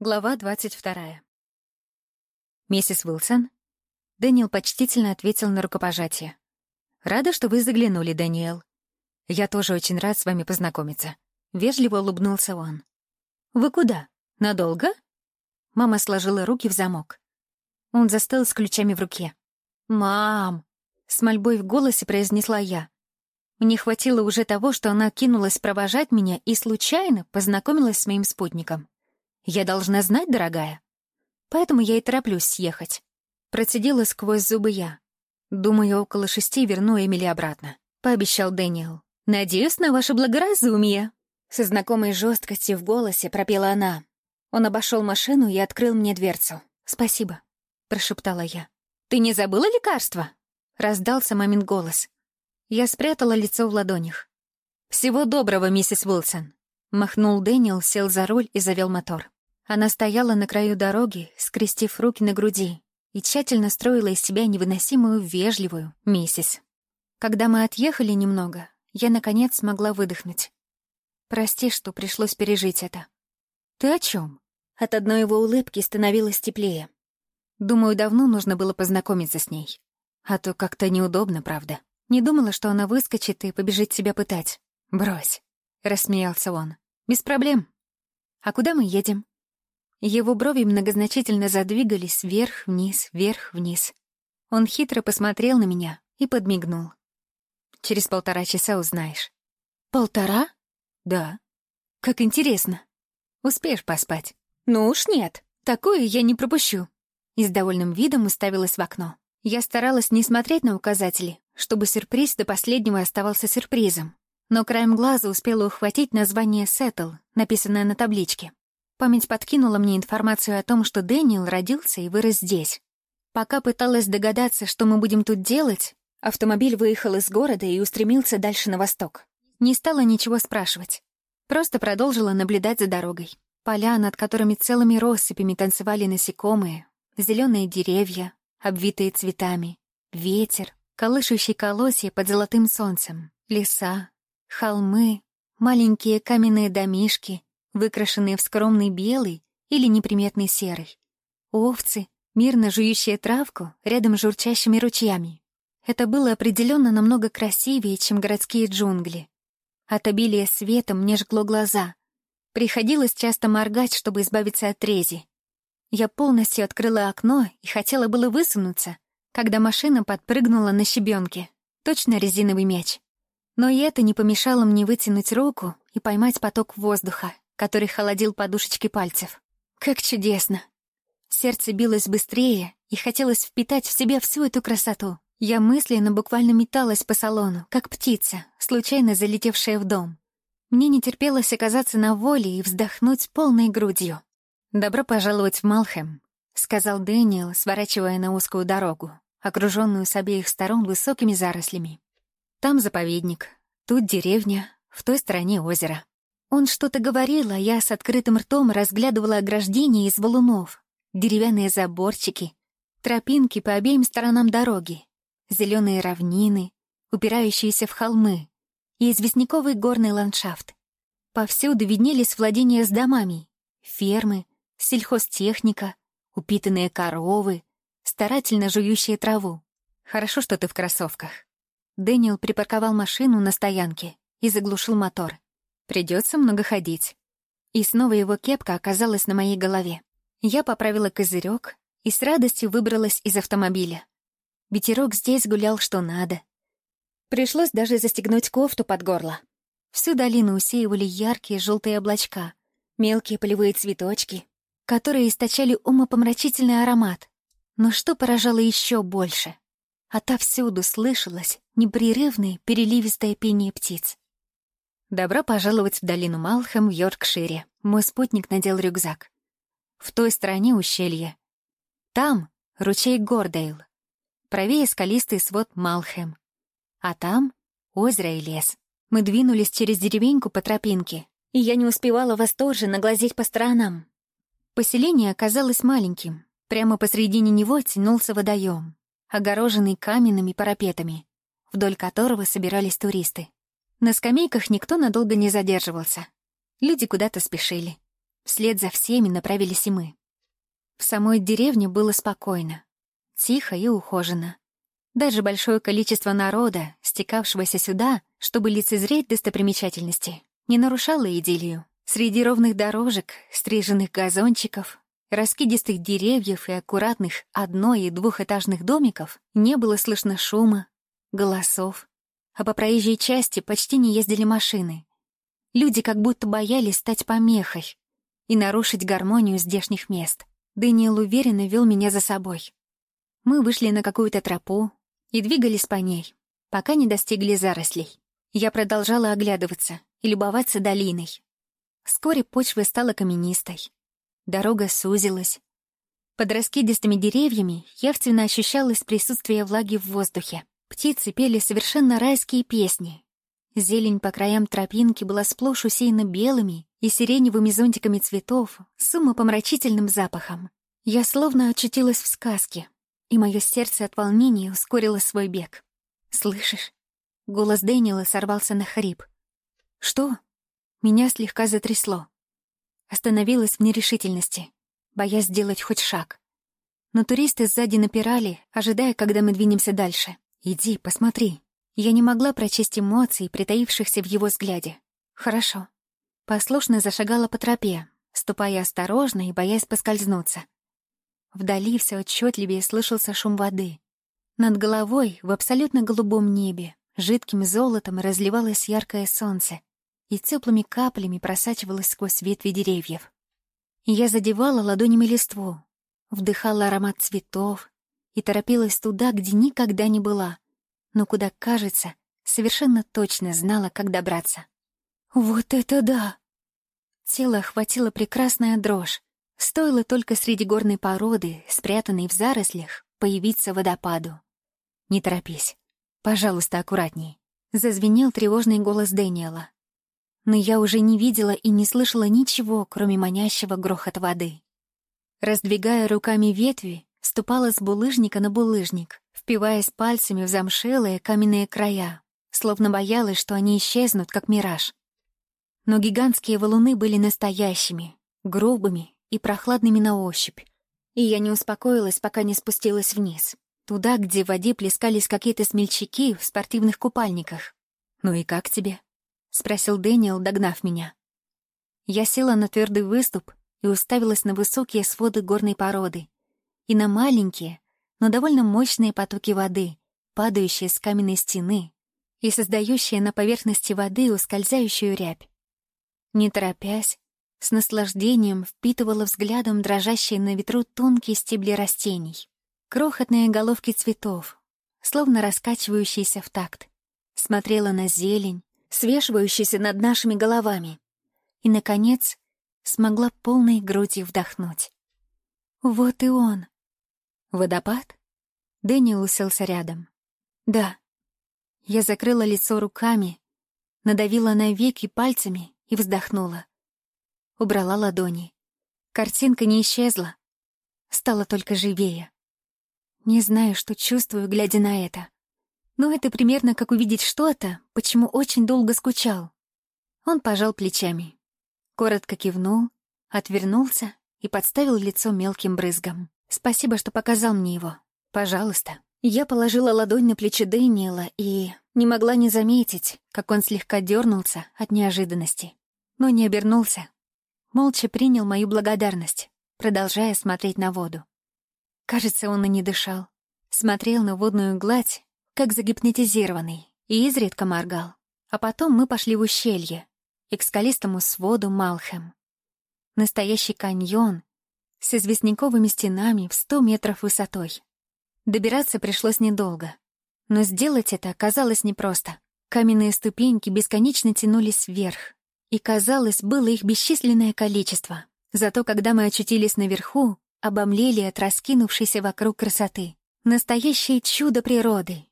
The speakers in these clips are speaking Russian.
Глава двадцать вторая. «Миссис Уилсон?» Дэниел почтительно ответил на рукопожатие. «Рада, что вы заглянули, Дэниел. Я тоже очень рад с вами познакомиться». Вежливо улыбнулся он. «Вы куда? Надолго?» Мама сложила руки в замок. Он застыл с ключами в руке. «Мам!» — с мольбой в голосе произнесла я. Мне хватило уже того, что она кинулась провожать меня и случайно познакомилась с моим спутником. Я должна знать, дорогая. Поэтому я и тороплюсь съехать. Процедила сквозь зубы я. Думаю, около шести верну Эмили обратно. Пообещал Дэниел. Надеюсь на ваше благоразумие. Со знакомой жесткостью в голосе пропела она. Он обошел машину и открыл мне дверцу. «Спасибо», — прошептала я. «Ты не забыла лекарства?» — раздался мамин голос. Я спрятала лицо в ладонях. «Всего доброго, миссис Уилсон», — махнул Дэниел, сел за руль и завел мотор. Она стояла на краю дороги, скрестив руки на груди, и тщательно строила из себя невыносимую, вежливую миссис. Когда мы отъехали немного, я, наконец, смогла выдохнуть. «Прости, что пришлось пережить это». «Ты о чем? От одной его улыбки становилось теплее. Думаю, давно нужно было познакомиться с ней. А то как-то неудобно, правда. Не думала, что она выскочит и побежит тебя пытать. «Брось», — рассмеялся он. «Без проблем. А куда мы едем?» Его брови многозначительно задвигались вверх-вниз, вверх-вниз. Он хитро посмотрел на меня и подмигнул. «Через полтора часа узнаешь». «Полтора?» «Да». «Как интересно. Успеешь поспать?» «Ну уж нет. Такое я не пропущу». И с довольным видом уставилась в окно. Я старалась не смотреть на указатели, чтобы сюрприз до последнего оставался сюрпризом. Но краем глаза успела ухватить название «Сеттл», написанное на табличке. Память подкинула мне информацию о том, что Дэниел родился и вырос здесь. Пока пыталась догадаться, что мы будем тут делать, автомобиль выехал из города и устремился дальше на восток. Не стала ничего спрашивать. Просто продолжила наблюдать за дорогой. Поля, над которыми целыми россыпями танцевали насекомые, зеленые деревья, обвитые цветами, ветер, колышущий колосья под золотым солнцем, леса, холмы, маленькие каменные домишки — выкрашенные в скромный белый или неприметный серый. Овцы, мирно жующие травку рядом с журчащими ручьями. Это было определенно намного красивее, чем городские джунгли. От обилия света мне жгло глаза. Приходилось часто моргать, чтобы избавиться от рези. Я полностью открыла окно и хотела было высунуться, когда машина подпрыгнула на щебенке. Точно резиновый мяч. Но и это не помешало мне вытянуть руку и поймать поток воздуха, который холодил подушечки пальцев. Как чудесно! Сердце билось быстрее, и хотелось впитать в себя всю эту красоту. Я мысленно буквально металась по салону, как птица, случайно залетевшая в дом. Мне не терпелось оказаться на воле и вздохнуть полной грудью. «Добро пожаловать в Малхэм», — сказал Дэниел, сворачивая на узкую дорогу, окруженную с обеих сторон высокими зарослями. «Там заповедник, тут деревня, в той стороне озеро. Он что-то говорил, а я с открытым ртом разглядывала ограждения из валунов, деревянные заборчики, тропинки по обеим сторонам дороги, зеленые равнины, упирающиеся в холмы и известняковый горный ландшафт. Повсюду виднелись владения с домами, фермы, сельхозтехника, упитанные коровы, старательно жующие траву. Хорошо, что ты в кроссовках. Дэниел припарковал машину на стоянке и заглушил мотор. Придется много ходить. И снова его кепка оказалась на моей голове. Я поправила козырек и с радостью выбралась из автомобиля. Ветерок здесь гулял что надо. Пришлось даже застегнуть кофту под горло. Всю долину усеивали яркие желтые облачка, мелкие полевые цветочки, которые источали умопомрачительный аромат. Но что поражало еще больше? Отовсюду слышалось непрерывное переливистое пение птиц. «Добро пожаловать в долину Малхэм в Йоркшире». Мой спутник надел рюкзак. В той стороне ущелье. Там ручей Гордейл. Правее скалистый свод Малхэм. А там озеро и лес. Мы двинулись через деревеньку по тропинке, и я не успевала восторженно глазеть по сторонам. Поселение оказалось маленьким. Прямо посредине него тянулся водоем, огороженный каменными парапетами, вдоль которого собирались туристы. На скамейках никто надолго не задерживался. Люди куда-то спешили. Вслед за всеми направились и мы. В самой деревне было спокойно, тихо и ухоженно. Даже большое количество народа, стекавшегося сюда, чтобы лицезреть достопримечательности, не нарушало идиллию. Среди ровных дорожек, стриженных газончиков, раскидистых деревьев и аккуратных одно- и двухэтажных домиков не было слышно шума, голосов, а по проезжей части почти не ездили машины. Люди как будто боялись стать помехой и нарушить гармонию здешних мест. Дэниел уверенно вел меня за собой. Мы вышли на какую-то тропу и двигались по ней, пока не достигли зарослей. Я продолжала оглядываться и любоваться долиной. Вскоре почва стала каменистой. Дорога сузилась. Под раскидистыми деревьями явственно ощущалось присутствие влаги в воздухе. Птицы пели совершенно райские песни. Зелень по краям тропинки была сплошь усеяна белыми и сиреневыми зонтиками цветов с умопомрачительным запахом. Я словно очутилась в сказке, и мое сердце от волнения ускорило свой бег. «Слышишь?» Голос Дэниела сорвался на хрип. «Что?» Меня слегка затрясло. Остановилась в нерешительности, боясь сделать хоть шаг. Но туристы сзади напирали, ожидая, когда мы двинемся дальше. «Иди, посмотри». Я не могла прочесть эмоций, притаившихся в его взгляде. «Хорошо». Послушно зашагала по тропе, ступая осторожно и боясь поскользнуться. Вдали все отчетливее слышался шум воды. Над головой, в абсолютно голубом небе, жидким золотом разливалось яркое солнце, и теплыми каплями просачивалась сквозь ветви деревьев. Я задевала ладонями листву, вдыхала аромат цветов и торопилась туда, где никогда не была, но куда, кажется, совершенно точно знала, как добраться. «Вот это да!» Тело охватило прекрасная дрожь. Стоило только среди горной породы, спрятанной в зарослях, появиться водопаду. «Не торопись. Пожалуйста, аккуратней», — зазвенел тревожный голос Дэниела но я уже не видела и не слышала ничего, кроме манящего грохота воды. Раздвигая руками ветви, ступала с булыжника на булыжник, впиваясь пальцами в замшелые каменные края, словно боялась, что они исчезнут, как мираж. Но гигантские валуны были настоящими, грубыми и прохладными на ощупь, и я не успокоилась, пока не спустилась вниз, туда, где в воде плескались какие-то смельчаки в спортивных купальниках. «Ну и как тебе?» — спросил Дэниел, догнав меня. Я села на твердый выступ и уставилась на высокие своды горной породы и на маленькие, но довольно мощные потоки воды, падающие с каменной стены и создающие на поверхности воды ускользающую рябь. Не торопясь, с наслаждением впитывала взглядом дрожащие на ветру тонкие стебли растений, крохотные головки цветов, словно раскачивающиеся в такт. Смотрела на зелень, свешивающийся над нашими головами. И, наконец, смогла полной грудью вдохнуть. Вот и он. Водопад? Дэниел уселся рядом. Да. Я закрыла лицо руками, надавила на веки пальцами и вздохнула. Убрала ладони. Картинка не исчезла. Стала только живее. Не знаю, что чувствую, глядя на это. Но это примерно как увидеть что-то, почему очень долго скучал. Он пожал плечами. Коротко кивнул, отвернулся и подставил лицо мелким брызгом. «Спасибо, что показал мне его. Пожалуйста». Я положила ладонь на плечи Дэниела и не могла не заметить, как он слегка дернулся от неожиданности. Но не обернулся. Молча принял мою благодарность, продолжая смотреть на воду. Кажется, он и не дышал. Смотрел на водную гладь, как загипнотизированный, и изредка моргал. А потом мы пошли в ущелье и к скалистому своду Малхэм. Настоящий каньон с известняковыми стенами в сто метров высотой. Добираться пришлось недолго, но сделать это оказалось непросто. Каменные ступеньки бесконечно тянулись вверх, и, казалось, было их бесчисленное количество. Зато когда мы очутились наверху, обомлели от раскинувшейся вокруг красоты. Настоящее чудо природы,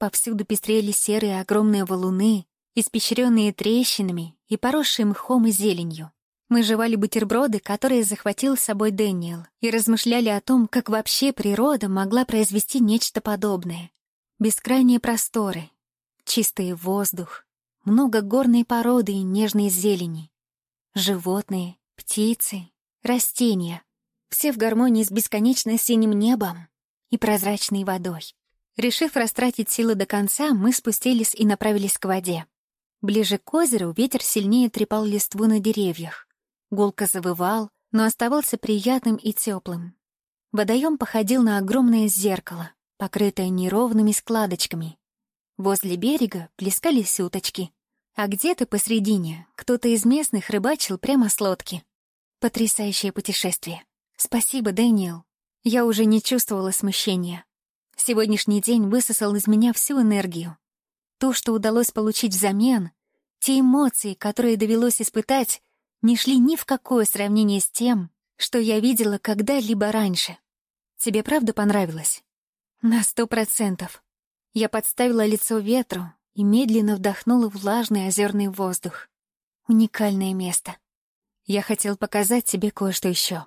Повсюду пестрели серые огромные валуны, испещренные трещинами и поросшие мхом и зеленью. Мы жевали бутерброды, которые захватил с собой Дэниел, и размышляли о том, как вообще природа могла произвести нечто подобное. Бескрайние просторы, чистый воздух, много горной породы и нежной зелени, животные, птицы, растения. Все в гармонии с бесконечно синим небом и прозрачной водой. Решив растратить силы до конца, мы спустились и направились к воде. Ближе к озеру ветер сильнее трепал листву на деревьях. Гулко завывал, но оставался приятным и теплым. Водоем походил на огромное зеркало, покрытое неровными складочками. Возле берега плескались уточки, а где-то посредине кто-то из местных рыбачил прямо с лодки. Потрясающее путешествие. Спасибо, Дэниел. Я уже не чувствовала смущения. Сегодняшний день высосал из меня всю энергию. То, что удалось получить взамен, те эмоции, которые довелось испытать, не шли ни в какое сравнение с тем, что я видела когда-либо раньше. Тебе правда понравилось? На сто процентов. Я подставила лицо ветру и медленно вдохнула влажный озерный воздух. Уникальное место. Я хотел показать тебе кое-что еще.